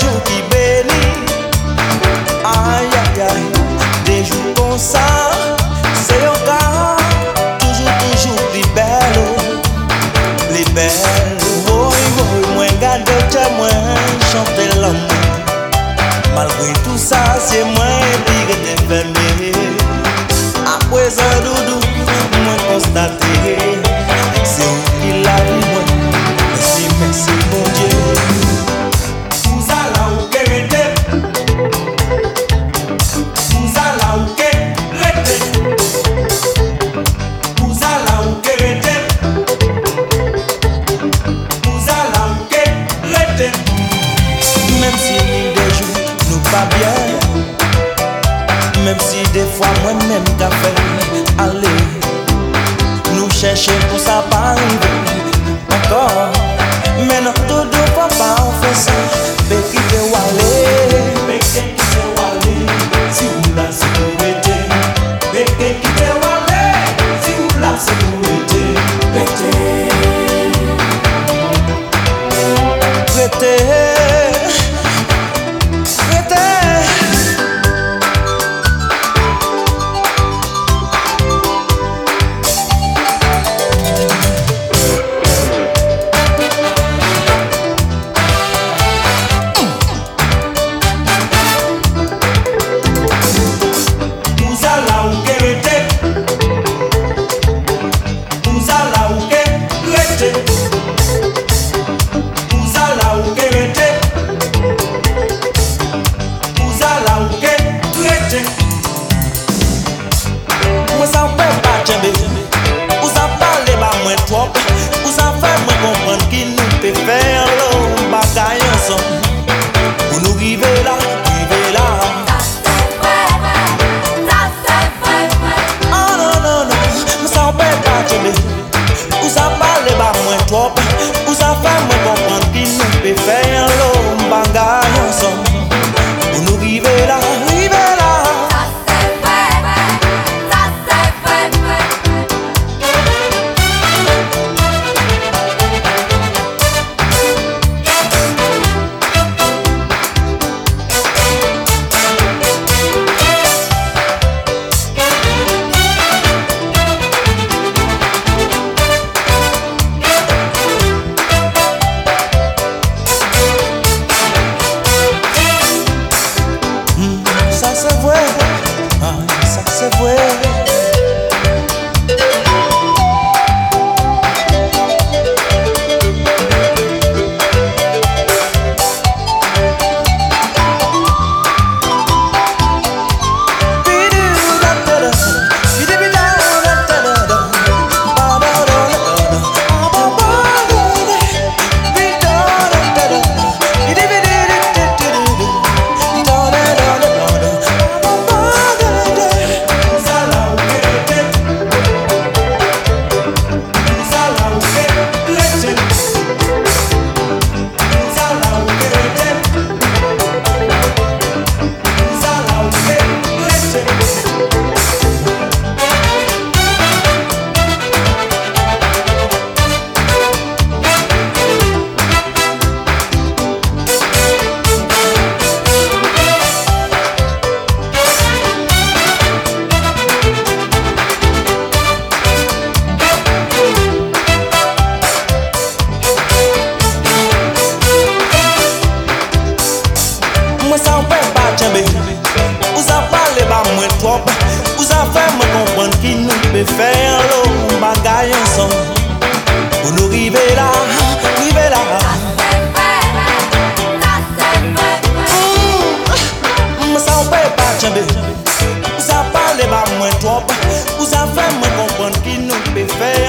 jours qui bénit. Aïe aïe aïe, des jours comme ça, c'est au cas. Toujours, toujours plus belle, plus belle. Oui, oui, moi, garde chez moi, chanter l'amour. Malgré tout ça, c'est moi qui ai fermé. À présent, nous. Mèm si defwa mwen mèm ta fè Ale Nou chèche pou sa pa rive Ankor Mè nan to do pa pa Vous avez les bas moins moindre bah. vous avez fait comprendre qu'il nous fait faire l'eau, bagaille ensemble. Vous nous rivez là, vous rivez là. Mmh. Vous avez parlé de la moindre vous avez fait comprendre qu'il nous fait faire.